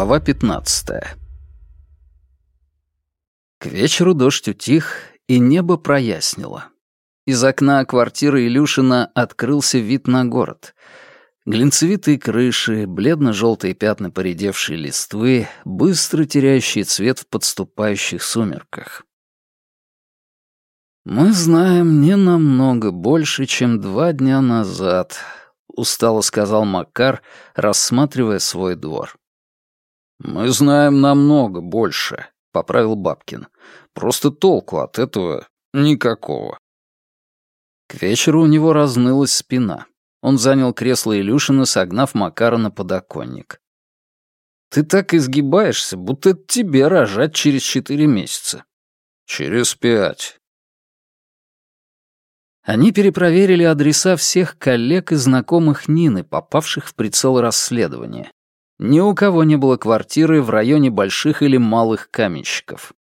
Глава 15 К вечеру дождь утих, и небо прояснило. Из окна квартиры Илюшина открылся вид на город. Глинцевитые крыши, бледно-желтые пятна поредевшей листвы, быстро теряющие цвет в подступающих сумерках. «Мы знаем не намного больше, чем два дня назад», — устало сказал Макар, рассматривая свой двор. «Мы знаем намного больше», — поправил Бабкин. «Просто толку от этого никакого». К вечеру у него разнылась спина. Он занял кресло Илюшина, согнав Макара на подоконник. «Ты так изгибаешься, будто тебе рожать через четыре месяца». «Через пять». Они перепроверили адреса всех коллег и знакомых Нины, попавших в прицел расследования. Ни у кого не было квартиры в районе больших или малых каменщиков.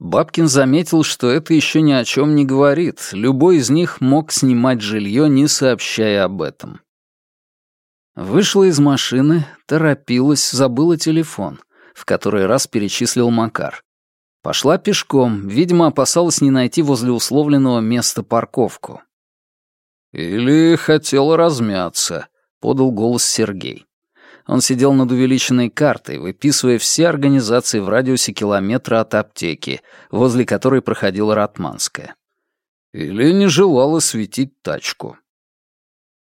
Бабкин заметил, что это еще ни о чем не говорит. Любой из них мог снимать жилье, не сообщая об этом. Вышла из машины, торопилась, забыла телефон, в который раз перечислил Макар. Пошла пешком, видимо, опасалась не найти возле условленного места парковку. «Или хотела размяться», — подал голос Сергей. Он сидел над увеличенной картой, выписывая все организации в радиусе километра от аптеки, возле которой проходила Ратманская. Или не желала светить тачку.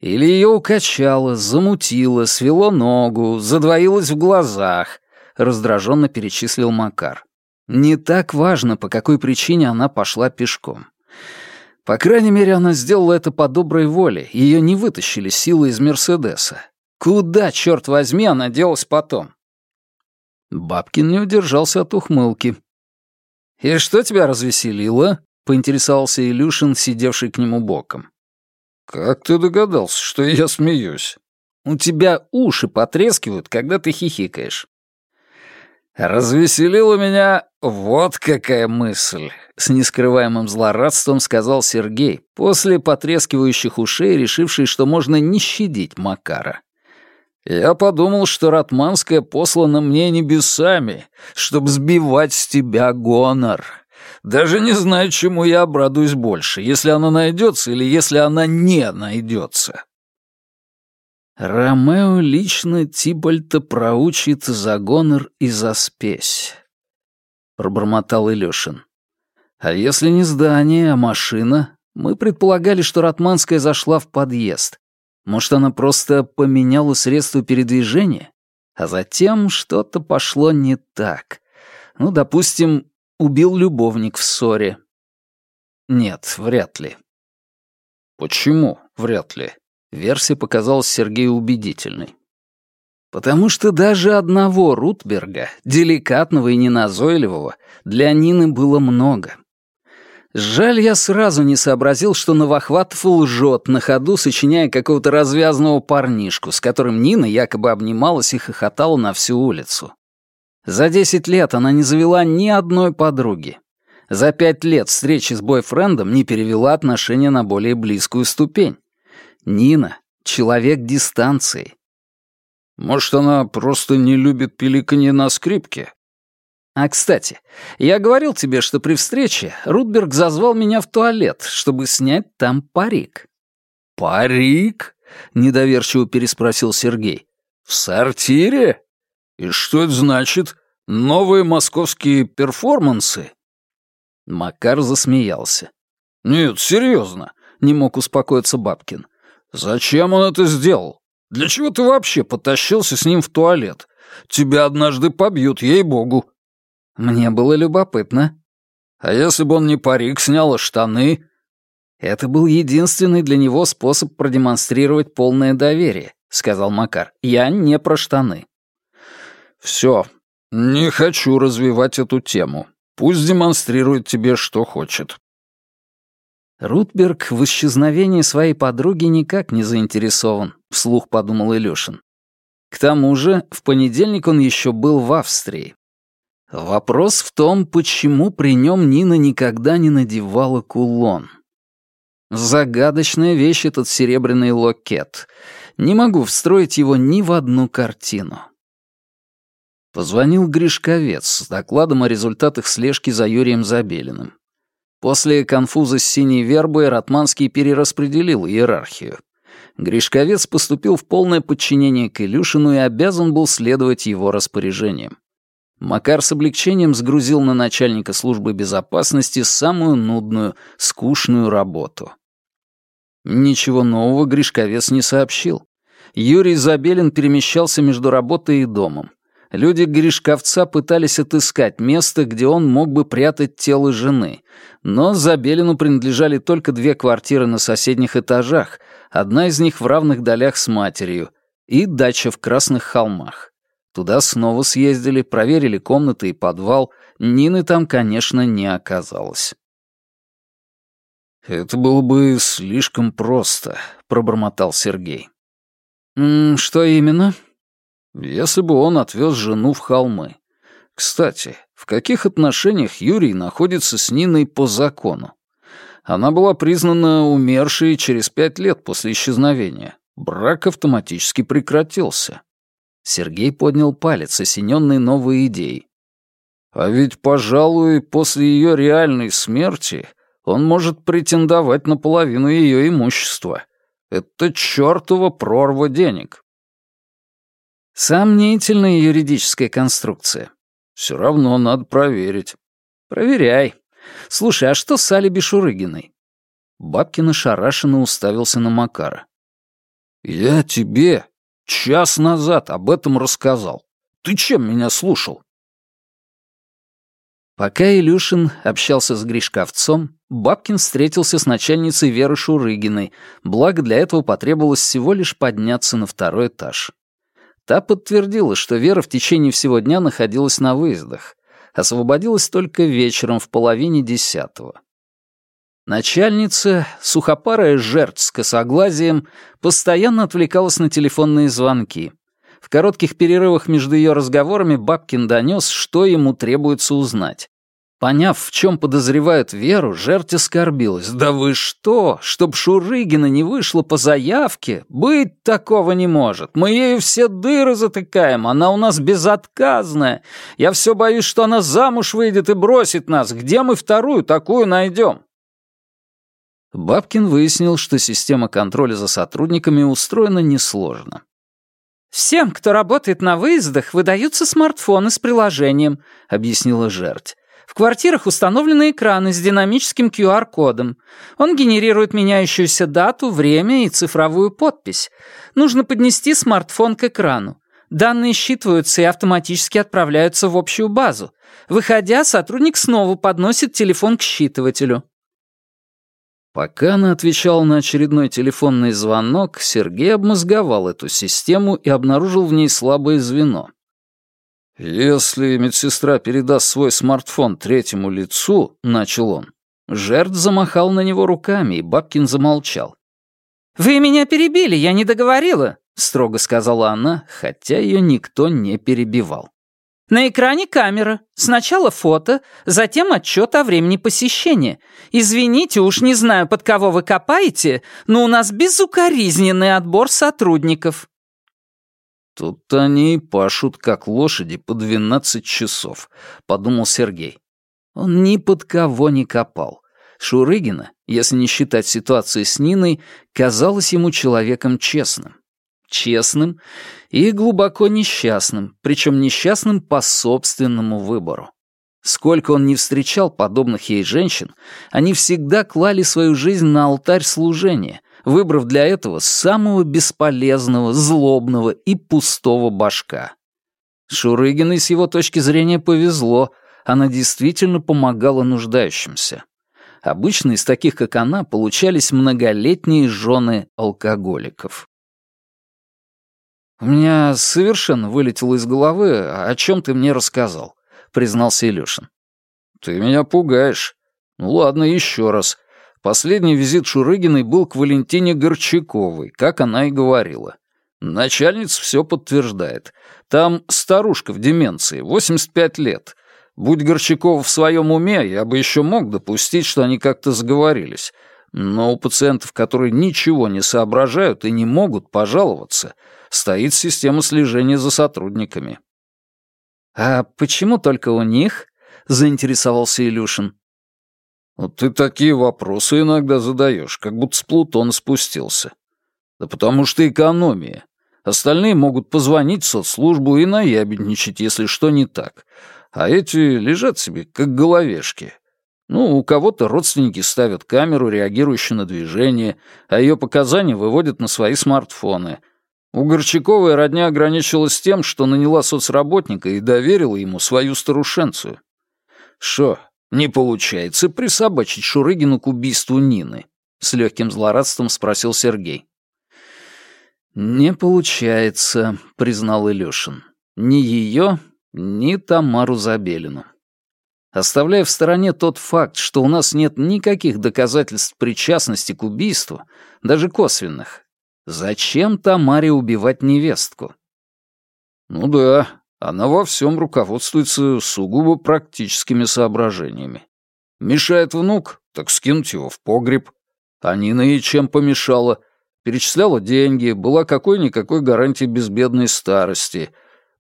Или ее укачало, замутило, свело ногу, задвоилось в глазах, раздраженно перечислил Макар. Не так важно, по какой причине она пошла пешком. По крайней мере, она сделала это по доброй воле, ее не вытащили силы из Мерседеса, Куда, черт возьми, она делась потом? Бабкин не удержался от ухмылки. «И что тебя развеселило?» — поинтересовался Илюшин, сидевший к нему боком. «Как ты догадался, что я смеюсь?» «У тебя уши потрескивают, когда ты хихикаешь». «Развеселила меня вот какая мысль!» — с нескрываемым злорадством сказал Сергей, после потрескивающих ушей, решивший, что можно не щадить Макара. Я подумал, что Ратманская послана мне небесами, чтобы сбивать с тебя гонор. Даже не знаю, чему я обрадуюсь больше, если она найдется или если она не найдется. Ромео лично Тибальта проучит за гонор и за спесь, — пробормотал Илюшин. А если не здание, а машина? Мы предполагали, что Ратманская зашла в подъезд. Может, она просто поменяла средство передвижения? А затем что-то пошло не так. Ну, допустим, убил любовник в ссоре. Нет, вряд ли. Почему вряд ли? Версия показалась Сергею убедительной. Потому что даже одного Рутберга, деликатного и неназойливого, для Нины было много. Жаль, я сразу не сообразил, что Новохватов лжет на ходу, сочиняя какого-то развязного парнишку, с которым Нина якобы обнималась и хохотала на всю улицу. За десять лет она не завела ни одной подруги. За пять лет встречи с бойфрендом не перевела отношения на более близкую ступень. Нина — человек дистанции. «Может, она просто не любит пиликанье на скрипке?» А, кстати, я говорил тебе, что при встрече Рудберг зазвал меня в туалет, чтобы снять там парик». «Парик?» — недоверчиво переспросил Сергей. «В сортире? И что это значит? Новые московские перформансы?» Макар засмеялся. «Нет, серьезно», — не мог успокоиться Бабкин. «Зачем он это сделал? Для чего ты вообще потащился с ним в туалет? Тебя однажды побьют, ей-богу». Мне было любопытно. А если бы он не парик снял, а штаны? Это был единственный для него способ продемонстрировать полное доверие, сказал Макар. Я не про штаны. Все, не хочу развивать эту тему. Пусть демонстрирует тебе, что хочет. Рутберг в исчезновении своей подруги никак не заинтересован, вслух подумал Илюшин. К тому же, в понедельник он еще был в Австрии, Вопрос в том, почему при нем Нина никогда не надевала кулон. Загадочная вещь этот серебряный локет. Не могу встроить его ни в одну картину. Позвонил Гришковец с докладом о результатах слежки за Юрием Забелиным. После конфуза с синей вербой Ратманский перераспределил иерархию. Гришковец поступил в полное подчинение к Илюшину и обязан был следовать его распоряжениям. Макар с облегчением сгрузил на начальника службы безопасности самую нудную, скучную работу. Ничего нового Гришковец не сообщил. Юрий Забелин перемещался между работой и домом. Люди Гришковца пытались отыскать место, где он мог бы прятать тело жены, но Забелину принадлежали только две квартиры на соседних этажах, одна из них в равных долях с матерью, и дача в Красных холмах. Туда снова съездили, проверили комнаты и подвал. Нины там, конечно, не оказалось. «Это было бы слишком просто», — пробормотал Сергей. «Что именно?» «Если бы он отвез жену в холмы. Кстати, в каких отношениях Юрий находится с Ниной по закону? Она была признана умершей через пять лет после исчезновения. Брак автоматически прекратился. Сергей поднял палец, осененный новой идеей. «А ведь, пожалуй, после ее реальной смерти он может претендовать на половину ее имущества. Это чертова прорва денег». Сомнительная юридическая конструкция. Все равно надо проверить. Проверяй. Слушай, а что с алиби Шурыгиной? Бабкин ошарашенно уставился на Макара. «Я тебе Час назад об этом рассказал. Ты чем меня слушал?» Пока Илюшин общался с Гришковцом, Бабкин встретился с начальницей Веры Шурыгиной, благо для этого потребовалось всего лишь подняться на второй этаж. Та подтвердила, что Вера в течение всего дня находилась на выездах. Освободилась только вечером в половине десятого. Начальница, сухопарая жертв с косоглазием, постоянно отвлекалась на телефонные звонки. В коротких перерывах между ее разговорами Бабкин донес, что ему требуется узнать. Поняв, в чем подозревают Веру, жерть оскорбилась. «Да вы что? Чтоб Шурыгина не вышла по заявке? Быть такого не может. Мы ею все дыры затыкаем, она у нас безотказная. Я все боюсь, что она замуж выйдет и бросит нас. Где мы вторую такую найдем?» Бабкин выяснил, что система контроля за сотрудниками устроена несложно. «Всем, кто работает на выездах, выдаются смартфоны с приложением», — объяснила жерть. «В квартирах установлены экраны с динамическим QR-кодом. Он генерирует меняющуюся дату, время и цифровую подпись. Нужно поднести смартфон к экрану. Данные считываются и автоматически отправляются в общую базу. Выходя, сотрудник снова подносит телефон к считывателю». Пока она отвечала на очередной телефонный звонок, Сергей обмозговал эту систему и обнаружил в ней слабое звено. «Если медсестра передаст свой смартфон третьему лицу», — начал он. Жертв замахал на него руками, и Бабкин замолчал. «Вы меня перебили, я не договорила», — строго сказала она, хотя ее никто не перебивал. На экране камера. Сначала фото, затем отчет о времени посещения. Извините, уж не знаю, под кого вы копаете, но у нас безукоризненный отбор сотрудников». «Тут они и пашут, как лошади, по двенадцать часов», — подумал Сергей. Он ни под кого не копал. Шурыгина, если не считать ситуации с Ниной, казалась ему человеком честным честным и глубоко несчастным, причем несчастным по собственному выбору. Сколько он не встречал подобных ей женщин, они всегда клали свою жизнь на алтарь служения, выбрав для этого самого бесполезного, злобного и пустого башка. Шурыгиной с его точки зрения повезло, она действительно помогала нуждающимся. Обычно из таких, как она, получались многолетние жены алкоголиков. «У меня совершенно вылетело из головы, о чем ты мне рассказал», — признался Илюшин. «Ты меня пугаешь. Ну ладно, еще раз. Последний визит Шурыгиной был к Валентине Горчаковой, как она и говорила. Начальница все подтверждает. Там старушка в деменции, 85 лет. Будь Горчакова в своем уме, я бы еще мог допустить, что они как-то сговорились. Но у пациентов, которые ничего не соображают и не могут пожаловаться, — стоит система слежения за сотрудниками. «А почему только у них?» — заинтересовался Илюшин. «Вот ты такие вопросы иногда задаешь, как будто с Плутона спустился. Да потому что экономия. Остальные могут позвонить в соцслужбу и наябедничать, если что не так. А эти лежат себе, как головешки. Ну, у кого-то родственники ставят камеру, реагирующую на движение, а ее показания выводят на свои смартфоны — у Горчаковой родня ограничилась тем, что наняла соцработника и доверила ему свою старушенцию. Что не получается присобачить Шурыгину к убийству Нины? С легким злорадством спросил Сергей. «Не получается», — признал Илюшин. «Ни ее, ни Тамару Забелину». Оставляя в стороне тот факт, что у нас нет никаких доказательств причастности к убийству, даже косвенных, Зачем Тамаре убивать невестку? Ну да, она во всем руководствуется сугубо практическими соображениями. Мешает внук, так скинуть его в погреб. А Нина ей чем помешала? Перечисляла деньги, была какой-никакой гарантией безбедной старости.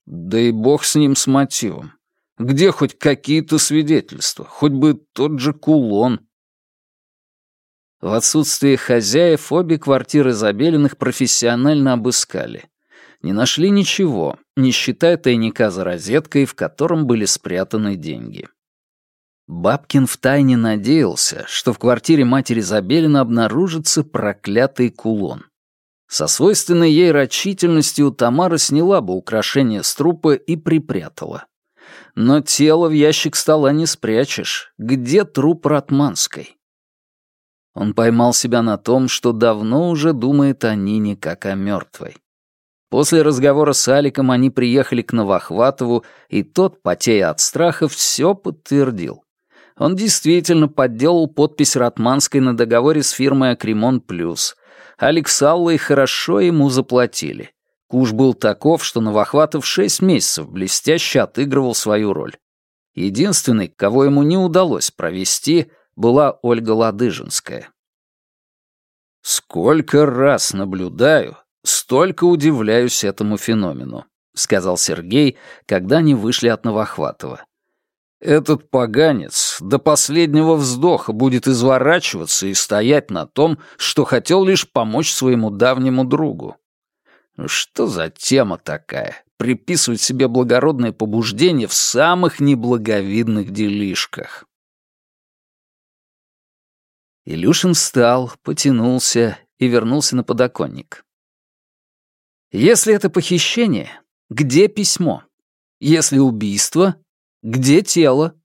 Да и бог с ним с мотивом. Где хоть какие-то свидетельства, хоть бы тот же кулон? В отсутствие хозяев обе квартиры Забелиных профессионально обыскали. Не нашли ничего, не считая тайника за розеткой, в котором были спрятаны деньги. Бабкин втайне надеялся, что в квартире матери Забелина обнаружится проклятый кулон. Со свойственной ей рачительностью Тамара сняла бы украшение с трупа и припрятала. Но тело в ящик стола не спрячешь. Где труп Ратманской? Он поймал себя на том, что давно уже думает о Нине как о мертвой. После разговора с Аликом они приехали к Новохватову, и тот, потея от страха, все подтвердил. Он действительно подделал подпись Ратманской на договоре с фирмой «Акримон Плюс». Алик с Аллой хорошо ему заплатили. Куш был таков, что Новохватов шесть месяцев блестяще отыгрывал свою роль. Единственный, кого ему не удалось провести, была Ольга Ладыжинская. «Сколько раз наблюдаю, столько удивляюсь этому феномену», — сказал Сергей, когда они вышли от Новохватова. «Этот поганец до последнего вздоха будет изворачиваться и стоять на том, что хотел лишь помочь своему давнему другу. Что за тема такая? Приписывать себе благородное побуждение в самых неблаговидных делишках». Илюшин встал, потянулся и вернулся на подоконник. Если это похищение, где письмо? Если убийство, где тело?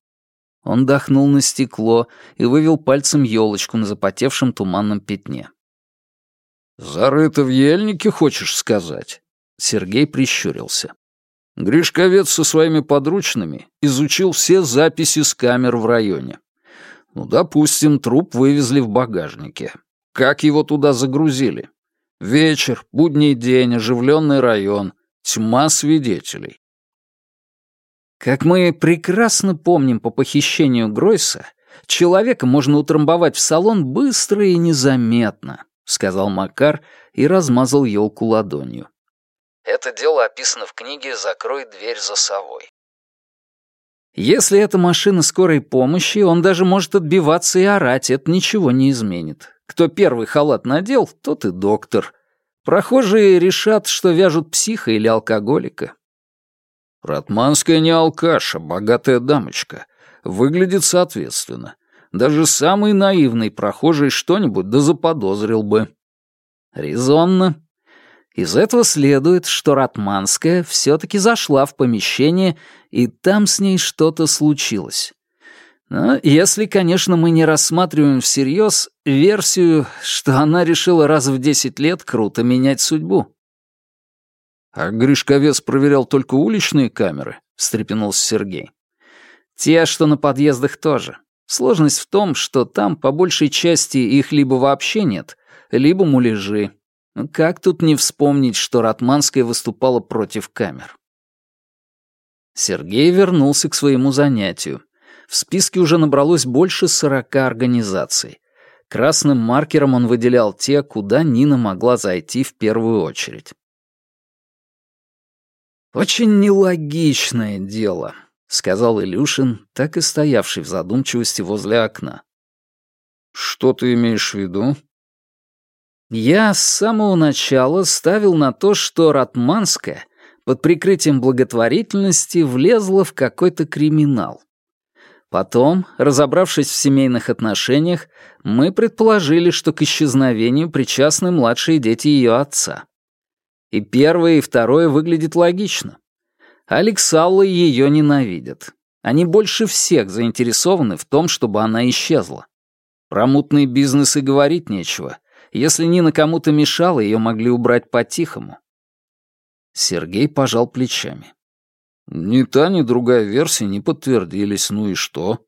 Он дохнул на стекло и вывел пальцем елочку на запотевшем туманном пятне. «Зарыто в ельнике, хочешь сказать?» Сергей прищурился. Гришковец со своими подручными изучил все записи с камер в районе. Ну, допустим, труп вывезли в багажнике. Как его туда загрузили? Вечер, будний день, оживленный район, тьма свидетелей. Как мы прекрасно помним по похищению Гройса, человека можно утрамбовать в салон быстро и незаметно, сказал Макар и размазал елку ладонью. Это дело описано в книге «Закрой дверь за совой». Если это машина скорой помощи, он даже может отбиваться и орать, это ничего не изменит. Кто первый халат надел, тот и доктор. Прохожие решат, что вяжут психа или алкоголика. Ратманская не алкаша, богатая дамочка. Выглядит соответственно. Даже самый наивный прохожий что-нибудь да заподозрил бы. Резонно, из этого следует, что Ратманская все-таки зашла в помещение, и там с ней что-то случилось. Но если, конечно, мы не рассматриваем всерьез версию, что она решила раз в 10 лет круто менять судьбу. «А Гришковец проверял только уличные камеры?» — встрепенулся Сергей. «Те, что на подъездах тоже. Сложность в том, что там по большей части их либо вообще нет, либо муляжи, ну, как тут не вспомнить, что Ратманская выступала против камер? Сергей вернулся к своему занятию. В списке уже набралось больше сорока организаций. Красным маркером он выделял те, куда Нина могла зайти в первую очередь. «Очень нелогичное дело», — сказал Илюшин, так и стоявший в задумчивости возле окна. «Что ты имеешь в виду?» Я с самого начала ставил на то, что Ратманская под прикрытием благотворительности влезла в какой-то криминал. Потом, разобравшись в семейных отношениях, мы предположили, что к исчезновению причастны младшие дети ее отца. И первое, и второе выглядит логично. Алексалла ее ненавидят. Они больше всех заинтересованы в том, чтобы она исчезла. Про мутный бизнес говорить нечего — если Нина кому-то мешала, ее могли убрать по-тихому. Сергей пожал плечами. «Ни та, ни другая версия не подтвердились, ну и что?»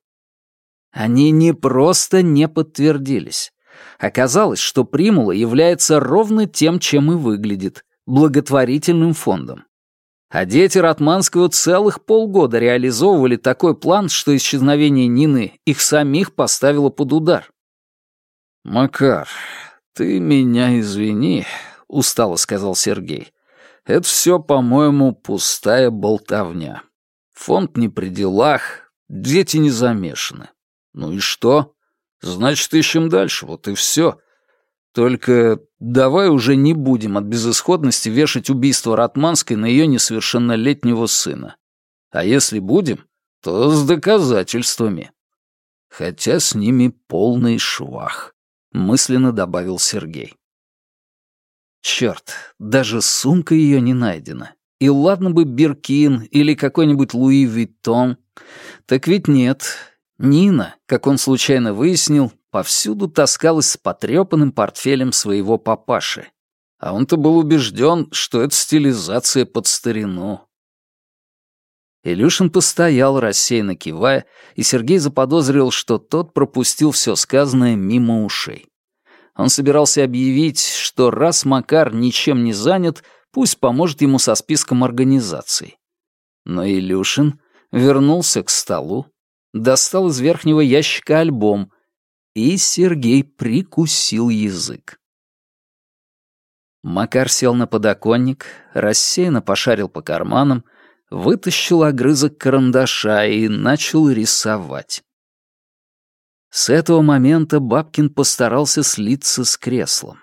Они не просто не подтвердились. Оказалось, что Примула является ровно тем, чем и выглядит — благотворительным фондом. А дети Ратманского целых полгода реализовывали такой план, что исчезновение Нины их самих поставило под удар. «Макар, «Ты меня извини», — устало сказал Сергей. «Это все, по-моему, пустая болтовня. Фонд не при делах, дети не замешаны. Ну и что? Значит, ищем дальше, вот и все. Только давай уже не будем от безысходности вешать убийство Ратманской на ее несовершеннолетнего сына. А если будем, то с доказательствами. Хотя с ними полный швах» мысленно добавил Сергей. Черт, даже сумка ее не найдена. И ладно бы Биркин или какой-нибудь Луи Виттон. Так ведь нет. Нина, как он случайно выяснил, повсюду таскалась с потрепанным портфелем своего папаши. А он-то был убежден, что это стилизация под старину. Илюшин постоял, рассеянно кивая, и Сергей заподозрил, что тот пропустил все сказанное мимо ушей. Он собирался объявить, что раз Макар ничем не занят, пусть поможет ему со списком организаций. Но Илюшин вернулся к столу, достал из верхнего ящика альбом, и Сергей прикусил язык. Макар сел на подоконник, рассеянно пошарил по карманам, вытащил огрызок карандаша и начал рисовать. С этого момента Бабкин постарался слиться с креслом.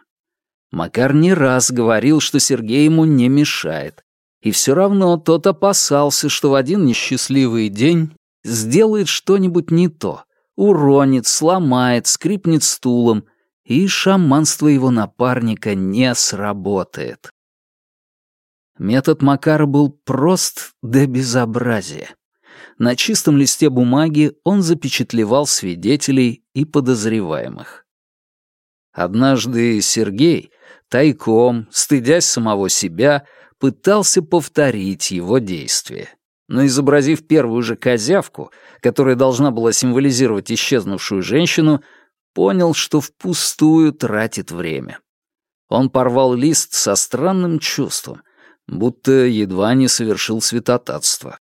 Макар не раз говорил, что Сергей ему не мешает, и все равно тот опасался, что в один несчастливый день сделает что-нибудь не то, уронит, сломает, скрипнет стулом, и шаманство его напарника не сработает. Метод Макара был прост до безобразия на чистом листе бумаги он запечатлевал свидетелей и подозреваемых. Однажды Сергей, тайком, стыдясь самого себя, пытался повторить его действие. Но изобразив первую же козявку, которая должна была символизировать исчезнувшую женщину, понял, что впустую тратит время. Он порвал лист со странным чувством, будто едва не совершил святотатство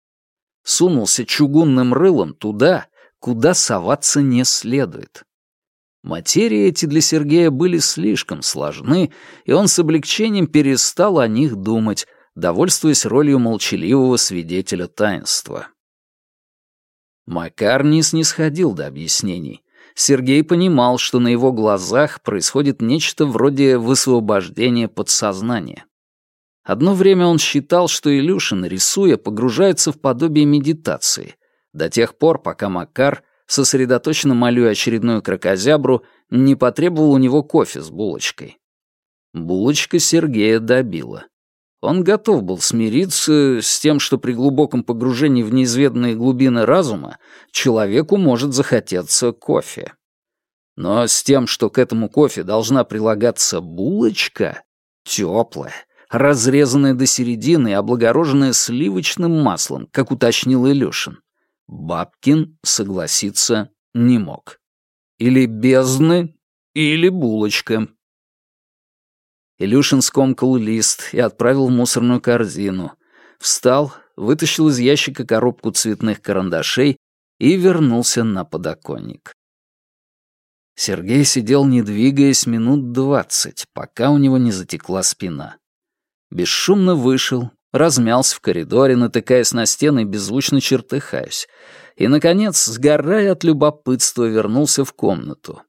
сунулся чугунным рылом туда, куда соваться не следует. Материи эти для Сергея были слишком сложны, и он с облегчением перестал о них думать, довольствуясь ролью молчаливого свидетеля таинства. Макар не снисходил до объяснений. Сергей понимал, что на его глазах происходит нечто вроде высвобождения подсознания. Одно время он считал, что Илюшин, рисуя, погружается в подобие медитации, до тех пор, пока Макар, сосредоточенно молюя очередную крокозябру, не потребовал у него кофе с булочкой. Булочка Сергея добила. Он готов был смириться с тем, что при глубоком погружении в неизведанные глубины разума человеку может захотеться кофе. Но с тем, что к этому кофе должна прилагаться булочка, теплая, разрезанная до середины и облагороженная сливочным маслом, как уточнил Илюшин. Бабкин согласиться не мог. Или бездны, или булочка. Илюшин скомкал лист и отправил в мусорную корзину. Встал, вытащил из ящика коробку цветных карандашей и вернулся на подоконник. Сергей сидел, не двигаясь, минут двадцать, пока у него не затекла спина бесшумно вышел, размялся в коридоре, натыкаясь на стены и беззвучно чертыхаясь, и, наконец, сгорая от любопытства, вернулся в комнату.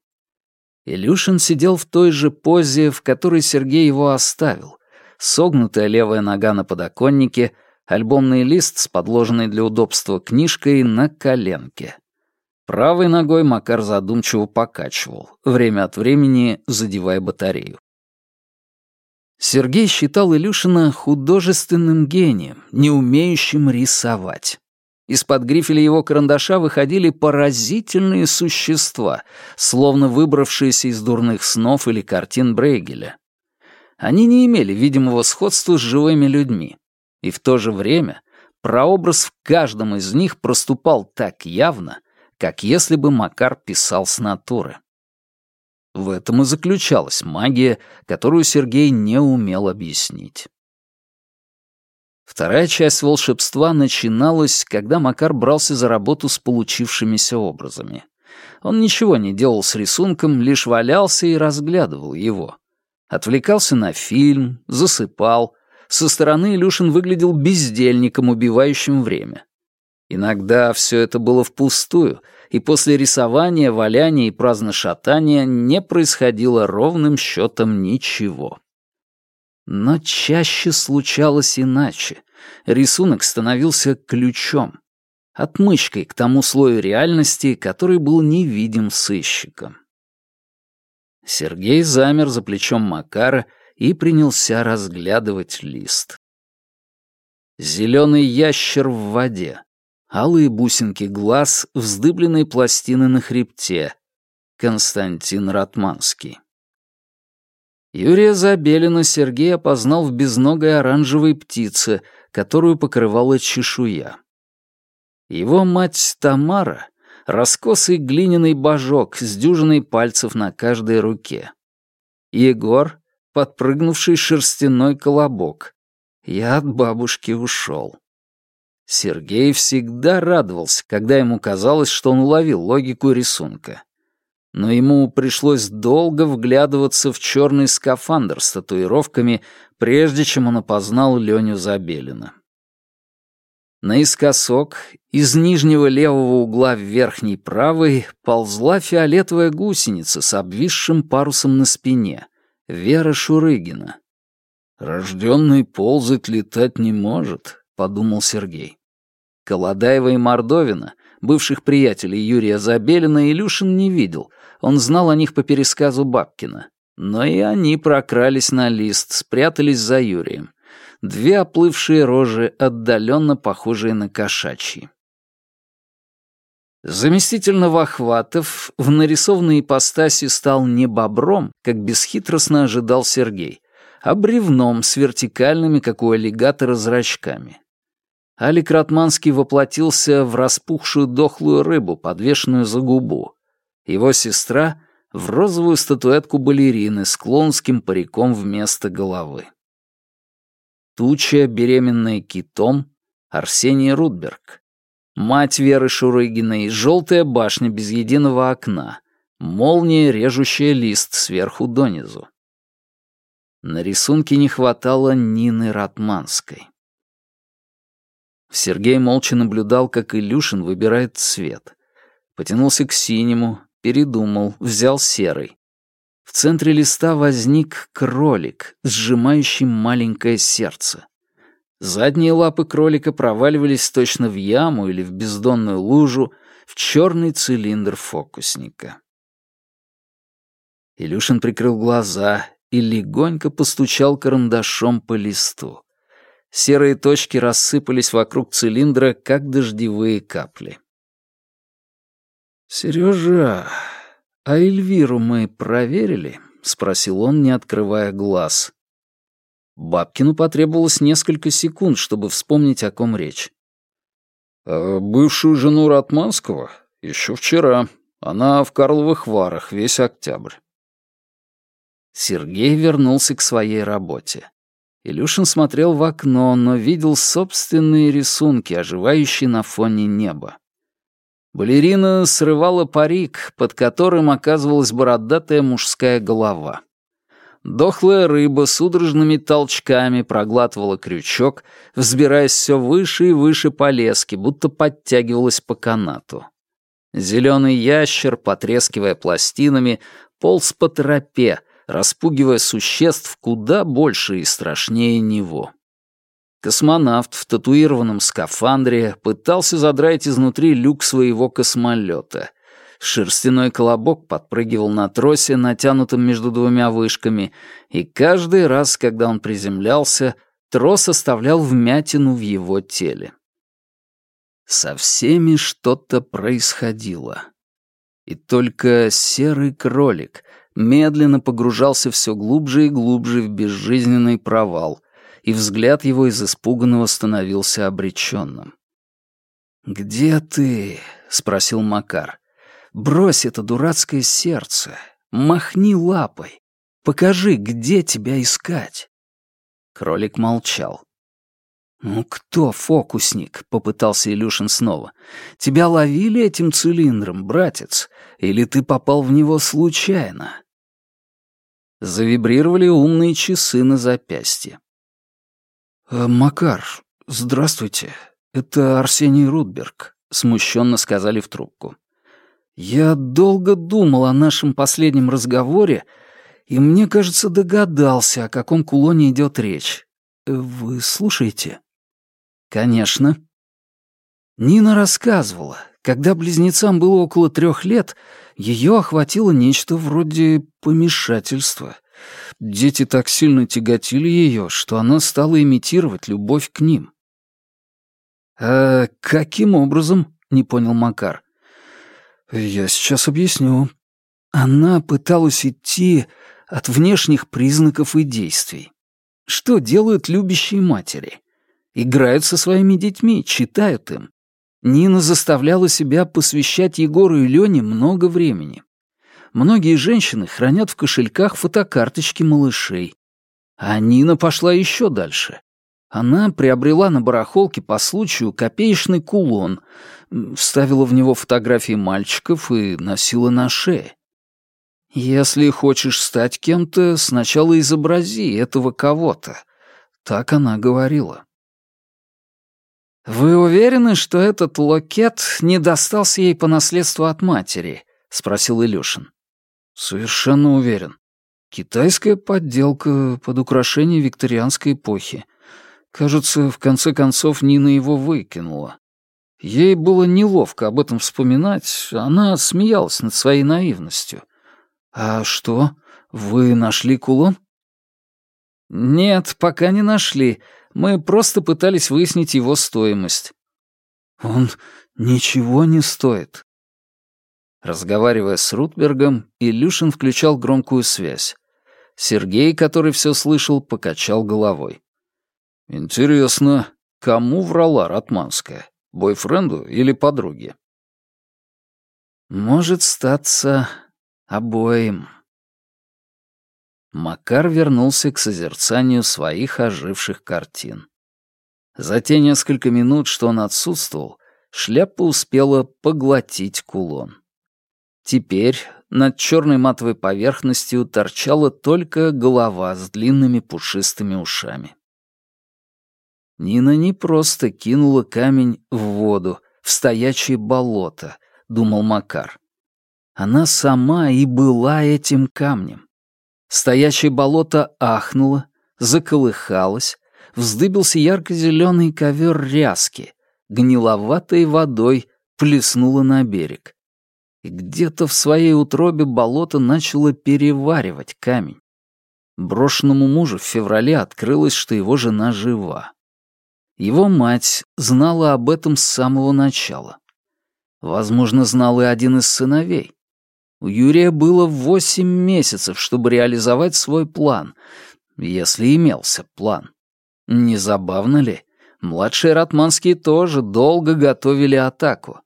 Илюшин сидел в той же позе, в которой Сергей его оставил. Согнутая левая нога на подоконнике, альбомный лист с подложенной для удобства книжкой на коленке. Правой ногой Макар задумчиво покачивал, время от времени задевая батарею. Сергей считал Илюшина художественным гением, не умеющим рисовать. Из-под грифеля его карандаша выходили поразительные существа, словно выбравшиеся из дурных снов или картин Брейгеля. Они не имели видимого сходства с живыми людьми, и в то же время прообраз в каждом из них проступал так явно, как если бы Макар писал с натуры. В этом и заключалась магия, которую Сергей не умел объяснить. Вторая часть волшебства начиналась, когда Макар брался за работу с получившимися образами. Он ничего не делал с рисунком, лишь валялся и разглядывал его. Отвлекался на фильм, засыпал. Со стороны Илюшин выглядел бездельником, убивающим время. Иногда все это было впустую — и после рисования, валяния и праздношатания не происходило ровным счетом ничего. Но чаще случалось иначе. Рисунок становился ключом, отмычкой к тому слою реальности, который был невидим сыщиком. Сергей замер за плечом Макара и принялся разглядывать лист. Зеленый ящер в воде, алые бусинки глаз, вздыбленные пластины на хребте. Константин Ратманский. Юрия Забелина Сергей опознал в безногой оранжевой птице, которую покрывала чешуя. Его мать Тамара — раскосый глиняный божок с дюжиной пальцев на каждой руке. Егор — подпрыгнувший шерстяной колобок. Я от бабушки ушел. Сергей всегда радовался, когда ему казалось, что он уловил логику рисунка. Но ему пришлось долго вглядываться в черный скафандр с татуировками, прежде чем он опознал Леню Забелина. Наискосок, из нижнего левого угла в верхний правый, ползла фиолетовая гусеница с обвисшим парусом на спине, Вера Шурыгина. «Рожденный ползать летать не может», — подумал Сергей. Колодаева и Мордовина, бывших приятелей Юрия Забелина, Илюшин не видел. Он знал о них по пересказу Бабкина. Но и они прокрались на лист, спрятались за Юрием. Две оплывшие рожи, отдаленно похожие на кошачьи. Заместитель Новохватов в нарисованной ипостаси стал не бобром, как бесхитростно ожидал Сергей, а бревном с вертикальными, как у аллигатора, зрачками. Алик Ратманский воплотился в распухшую дохлую рыбу, подвешенную за губу. Его сестра — в розовую статуэтку балерины с клонским париком вместо головы. Туча, беременная китом, Арсений Рудберг. Мать Веры Шурыгиной, желтая башня без единого окна, молния, режущая лист сверху донизу. На рисунке не хватало Нины Ратманской. Сергей молча наблюдал, как Илюшин выбирает цвет. Потянулся к синему, передумал, взял серый. В центре листа возник кролик, сжимающий маленькое сердце. Задние лапы кролика проваливались точно в яму или в бездонную лужу, в черный цилиндр фокусника. Илюшин прикрыл глаза и легонько постучал карандашом по листу. Серые точки рассыпались вокруг цилиндра, как дождевые капли. «Серёжа, а Эльвиру мы проверили?» — спросил он, не открывая глаз. Бабкину потребовалось несколько секунд, чтобы вспомнить, о ком речь. «Э, «Бывшую жену Ратманского? Еще вчера. Она в Карловых Варах весь октябрь». Сергей вернулся к своей работе. Илюшин смотрел в окно, но видел собственные рисунки, оживающие на фоне неба. Балерина срывала парик, под которым оказывалась бородатая мужская голова. Дохлая рыба судорожными толчками проглатывала крючок, взбираясь все выше и выше по леске, будто подтягивалась по канату. Зеленый ящер, потрескивая пластинами, полз по тропе — распугивая существ куда больше и страшнее него. Космонавт в татуированном скафандре пытался задраить изнутри люк своего космолета. Шерстяной колобок подпрыгивал на тросе, натянутом между двумя вышками, и каждый раз, когда он приземлялся, трос оставлял вмятину в его теле. Со всеми что-то происходило. И только серый кролик, медленно погружался все глубже и глубже в безжизненный провал, и взгляд его из испуганного становился обреченным. «Где ты?» — спросил Макар. «Брось это дурацкое сердце, махни лапой, покажи, где тебя искать». Кролик молчал. «Ну кто фокусник?» — попытался Илюшин снова. «Тебя ловили этим цилиндром, братец? Или ты попал в него случайно?» Завибрировали умные часы на запястье. «Э, «Макар, здравствуйте. Это Арсений Рудберг», — смущенно сказали в трубку. «Я долго думал о нашем последнем разговоре, и мне кажется, догадался, о каком кулоне идет речь. Вы слушаете?» «Конечно». Нина рассказывала, когда близнецам было около трех лет, ее охватило нечто вроде помешательства. Дети так сильно тяготили ее, что она стала имитировать любовь к ним. «А каким образом?» — не понял Макар. «Я сейчас объясню. Она пыталась идти от внешних признаков и действий. Что делают любящие матери? Играют со своими детьми, читают им, Нина заставляла себя посвящать Егору и Лене много времени. Многие женщины хранят в кошельках фотокарточки малышей. А Нина пошла еще дальше. Она приобрела на барахолке по случаю копеечный кулон, вставила в него фотографии мальчиков и носила на шее. «Если хочешь стать кем-то, сначала изобрази этого кого-то», — так она говорила. «Вы уверены, что этот локет не достался ей по наследству от матери?» — спросил Илюшин. «Совершенно уверен. Китайская подделка под украшение викторианской эпохи. Кажется, в конце концов Нина его выкинула. Ей было неловко об этом вспоминать, она смеялась над своей наивностью. «А что, вы нашли кулон?» «Нет, пока не нашли, мы просто пытались выяснить его стоимость. Он ничего не стоит. Разговаривая с Рутбергом, Илюшин включал громкую связь. Сергей, который все слышал, покачал головой. «Интересно, кому врала Ратманская? Бойфренду или подруге?» «Может статься обоим». Макар вернулся к созерцанию своих оживших картин. За те несколько минут, что он отсутствовал, шляпа успела поглотить кулон. Теперь над черной матовой поверхностью торчала только голова с длинными пушистыми ушами. Нина не просто кинула камень в воду, в стоячее болото, — думал Макар. Она сама и была этим камнем. Стоящее болото ахнуло, заколыхалось, вздыбился ярко-зеленый ковер ряски, гниловатой водой плеснуло на берег. И где-то в своей утробе болото начало переваривать камень. Брошенному мужу в феврале открылось, что его жена жива. Его мать знала об этом с самого начала. Возможно, знал и один из сыновей. У Юрия было восемь месяцев, чтобы реализовать свой план, если имелся план. Не забавно ли? Младшие ратманские тоже долго готовили атаку.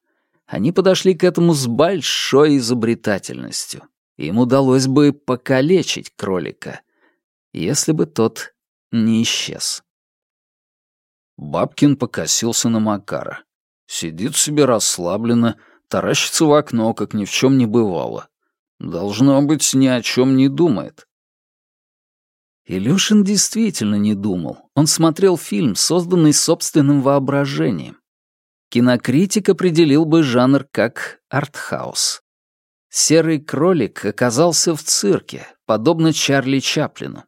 Они подошли к этому с большой изобретательностью. Им удалось бы покалечить кролика, если бы тот не исчез. Бабкин покосился на Макара. Сидит себе расслабленно, таращится в окно, как ни в чем не бывало. Должно быть, ни о чем не думает. Илюшин действительно не думал. Он смотрел фильм, созданный собственным воображением. Кинокритик определил бы жанр как артхаус. «Серый кролик» оказался в цирке, подобно Чарли Чаплину.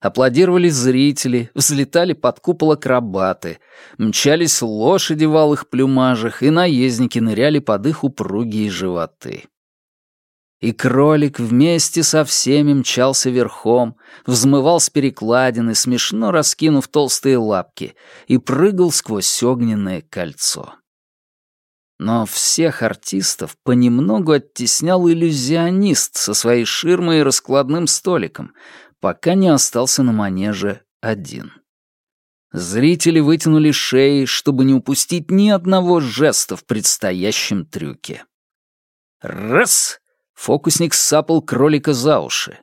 Аплодировали зрители, взлетали под купол акробаты, мчались лошади в алых плюмажах, и наездники ныряли под их упругие животы и кролик вместе со всеми мчался верхом, взмывал с перекладины, смешно раскинув толстые лапки, и прыгал сквозь огненное кольцо. Но всех артистов понемногу оттеснял иллюзионист со своей ширмой и раскладным столиком, пока не остался на манеже один. Зрители вытянули шеи, чтобы не упустить ни одного жеста в предстоящем трюке. Раз! Фокусник сапал кролика за уши.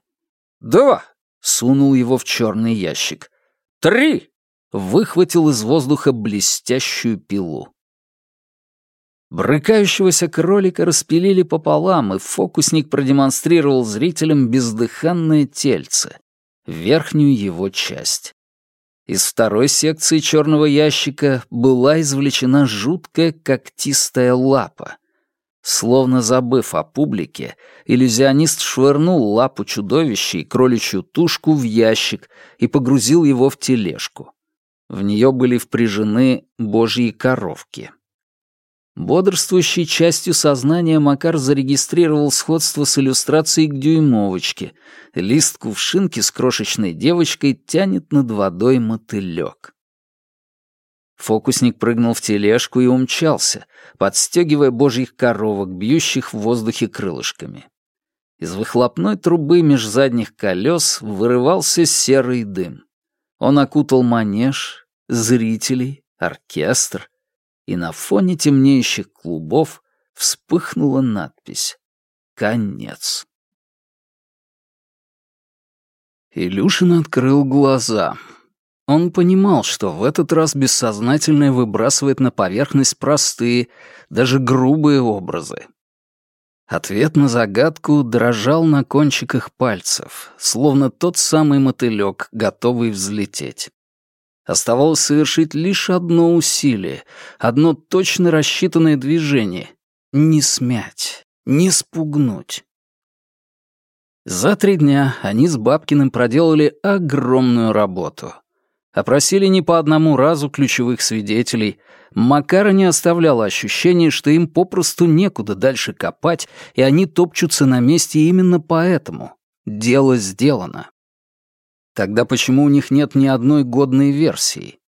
«Два!» — сунул его в черный ящик. «Три!» — выхватил из воздуха блестящую пилу. Брыкающегося кролика распилили пополам, и фокусник продемонстрировал зрителям бездыханное тельце, верхнюю его часть. Из второй секции черного ящика была извлечена жуткая когтистая лапа. Словно забыв о публике, иллюзионист швырнул лапу чудовища и кроличью тушку в ящик и погрузил его в тележку. В нее были впряжены божьи коровки. Бодрствующей частью сознания Макар зарегистрировал сходство с иллюстрацией к дюймовочке. Лист кувшинки с крошечной девочкой тянет над водой мотылёк. Фокусник прыгнул в тележку и умчался, подстегивая божьих коровок, бьющих в воздухе крылышками. Из выхлопной трубы меж задних колес вырывался серый дым. Он окутал манеж, зрителей, оркестр, и на фоне темнеющих клубов вспыхнула надпись «Конец». Илюшин открыл глаза. Он понимал, что в этот раз бессознательное выбрасывает на поверхность простые, даже грубые образы. Ответ на загадку дрожал на кончиках пальцев, словно тот самый мотылёк, готовый взлететь. Оставалось совершить лишь одно усилие, одно точно рассчитанное движение — не смять, не спугнуть. За три дня они с Бабкиным проделали огромную работу — Опросили не по одному разу ключевых свидетелей. Макара не оставляло ощущения, что им попросту некуда дальше копать, и они топчутся на месте именно поэтому. Дело сделано. Тогда почему у них нет ни одной годной версии?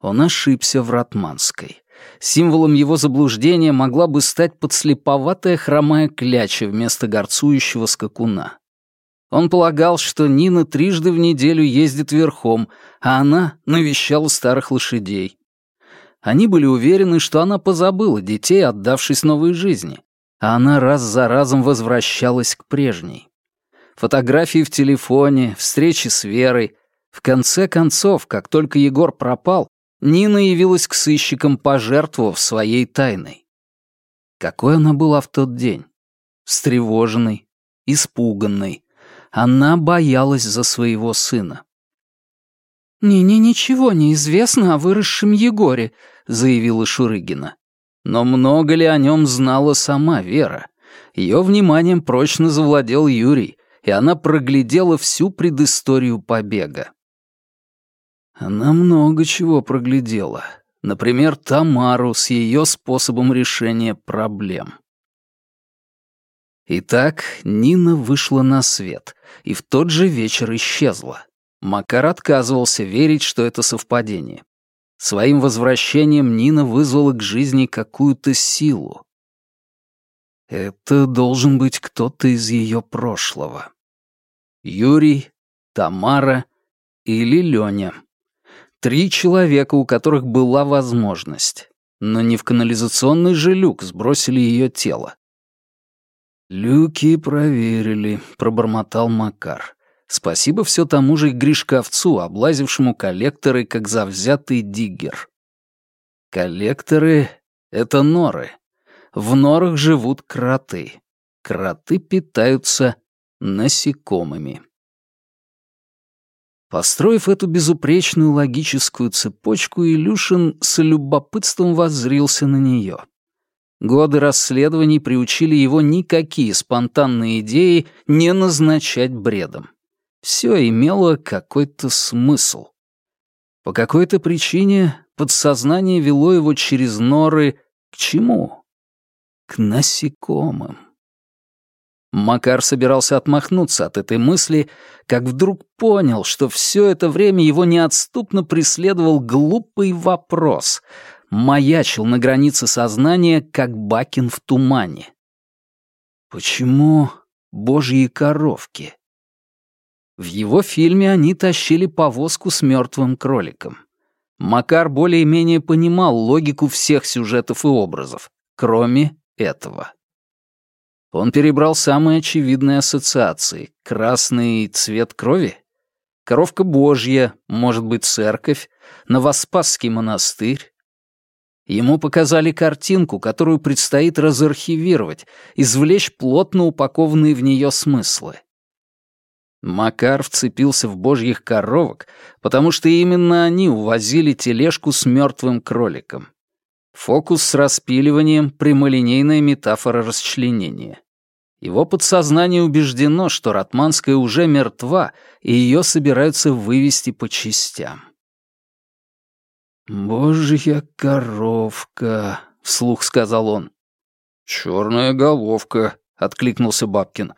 Он ошибся в Ратманской. Символом его заблуждения могла бы стать подслеповатая хромая кляча вместо горцующего скакуна. Он полагал, что Нина трижды в неделю ездит верхом, а она навещала старых лошадей. Они были уверены, что она позабыла детей, отдавшись новой жизни, а она раз за разом возвращалась к прежней. Фотографии в телефоне, встречи с Верой. В конце концов, как только Егор пропал, Нина явилась к сыщикам, пожертвовав своей тайной. Какой она была в тот день? Встревоженной, испуганной, она боялась за своего сына. «Мне ничего не известно о выросшем Егоре», — заявила Шурыгина. Но много ли о нем знала сама Вера? Ее вниманием прочно завладел Юрий, и она проглядела всю предысторию побега. Она много чего проглядела. Например, Тамару с ее способом решения проблем. Итак, Нина вышла на свет — и в тот же вечер исчезла. Макар отказывался верить, что это совпадение. Своим возвращением Нина вызвала к жизни какую-то силу. Это должен быть кто-то из ее прошлого. Юрий, Тамара или Леня. Три человека, у которых была возможность. Но не в канализационный же люк сбросили ее тело. «Люки проверили», — пробормотал Макар. «Спасибо все тому же Гришковцу, облазившему коллекторы, как завзятый диггер». Коллекторы — это норы. В норах живут кроты. Кроты питаются насекомыми. Построив эту безупречную логическую цепочку, Илюшин с любопытством воззрился на нее. Годы расследований приучили его никакие спонтанные идеи не назначать бредом. Все имело какой-то смысл. По какой-то причине подсознание вело его через норы к чему? К насекомым. Макар собирался отмахнуться от этой мысли, как вдруг понял, что все это время его неотступно преследовал глупый вопрос — маячил на границе сознания, как Бакин в тумане. Почему божьи коровки? В его фильме они тащили повозку с мертвым кроликом. Макар более-менее понимал логику всех сюжетов и образов, кроме этого. Он перебрал самые очевидные ассоциации. Красный цвет крови? Коровка Божья, может быть, церковь, Новоспасский монастырь, Ему показали картинку, которую предстоит разархивировать, извлечь плотно упакованные в нее смыслы. Макар вцепился в божьих коровок, потому что именно они увозили тележку с мертвым кроликом. Фокус с распиливанием — прямолинейная метафора расчленения. Его подсознание убеждено, что Ратманская уже мертва, и ее собираются вывести по частям. «Божья коровка», — вслух сказал он. «Черная головка», — откликнулся Бабкин.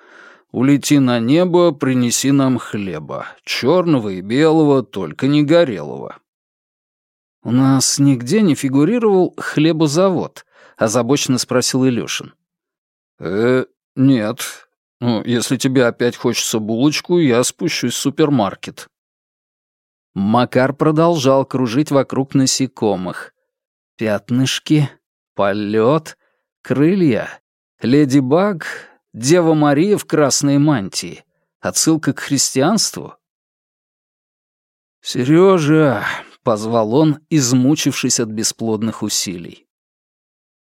«Улети на небо, принеси нам хлеба. Черного и белого, только не горелого». «У нас нигде не фигурировал хлебозавод», — озабоченно спросил Илюшин. «Э, нет. Ну, если тебе опять хочется булочку, я спущусь в супермаркет». Макар продолжал кружить вокруг насекомых. Пятнышки, полет, крылья, леди Баг, Дева Мария в красной мантии. Отсылка к христианству? «Сережа!» — позвал он, измучившись от бесплодных усилий.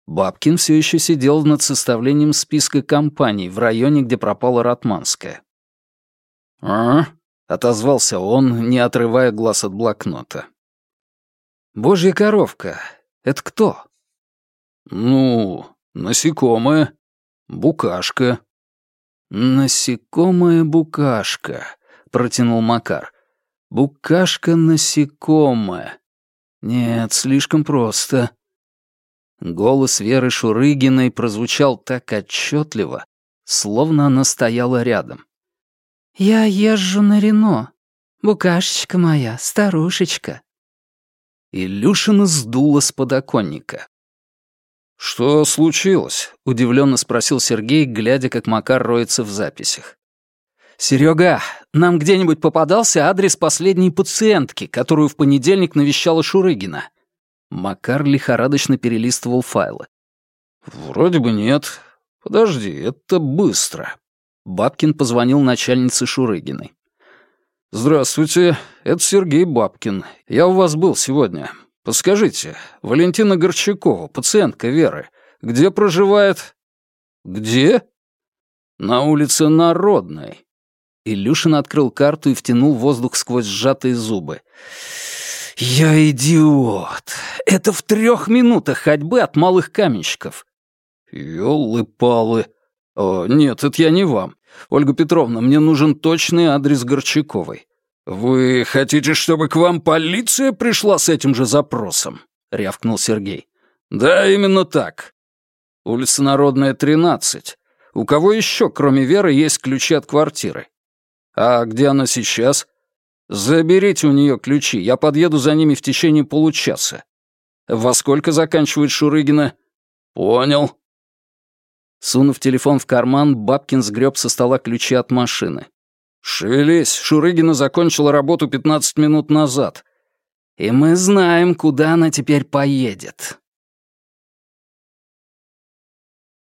Бабкин все еще сидел над составлением списка компаний в районе, где пропала Ратманская. «А?» отозвался он, не отрывая глаз от блокнота. «Божья коровка, это кто?» «Ну, насекомое, букашка». «Насекомое-букашка», — протянул Макар. «Букашка-насекомое. Нет, слишком просто». Голос Веры Шурыгиной прозвучал так отчетливо, словно она стояла рядом. Я езжу на Рено. Букашечка моя, старушечка». Илюшина сдула с подоконника. «Что случилось?» — удивленно спросил Сергей, глядя, как Макар роется в записях. «Серега, нам где-нибудь попадался адрес последней пациентки, которую в понедельник навещала Шурыгина?» Макар лихорадочно перелистывал файлы. «Вроде бы нет. Подожди, это быстро». Бабкин позвонил начальнице Шурыгиной. «Здравствуйте, это Сергей Бабкин. Я у вас был сегодня. Подскажите, Валентина Горчакова, пациентка Веры, где проживает?» «Где?» «На улице Народной». Илюшин открыл карту и втянул воздух сквозь сжатые зубы. «Я идиот! Это в трех минутах ходьбы от малых каменщиков!» «Ёлы-палы!» «О, нет, это я не вам. Ольга Петровна, мне нужен точный адрес Горчаковой». «Вы хотите, чтобы к вам полиция пришла с этим же запросом?» — рявкнул Сергей. «Да, именно так. Улица Народная, 13. У кого еще, кроме Веры, есть ключи от квартиры? А где она сейчас?» «Заберите у нее ключи, я подъеду за ними в течение получаса». «Во сколько заканчивает Шурыгина?» «Понял», Сунув телефон в карман, Бабкин сгреб со стола ключи от машины. «Шевелись! Шурыгина закончила работу 15 минут назад!» «И мы знаем, куда она теперь поедет»,